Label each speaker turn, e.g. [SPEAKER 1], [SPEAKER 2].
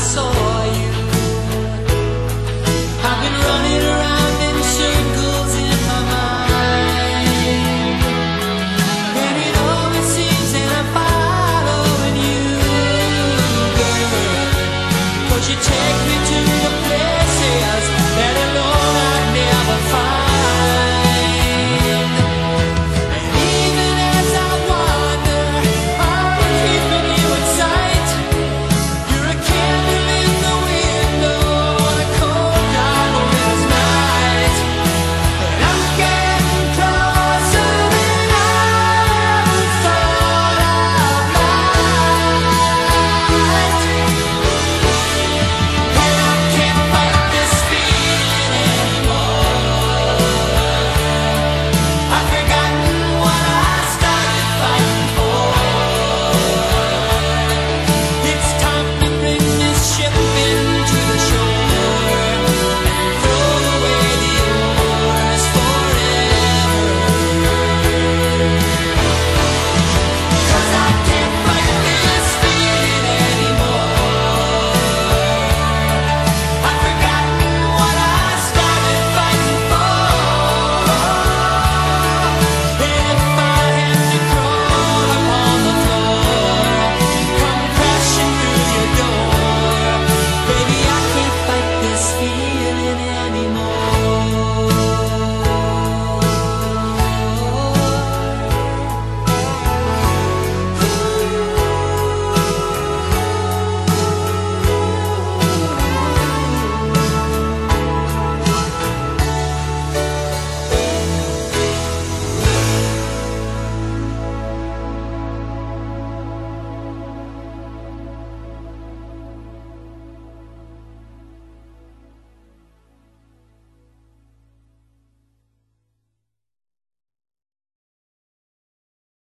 [SPEAKER 1] saw you.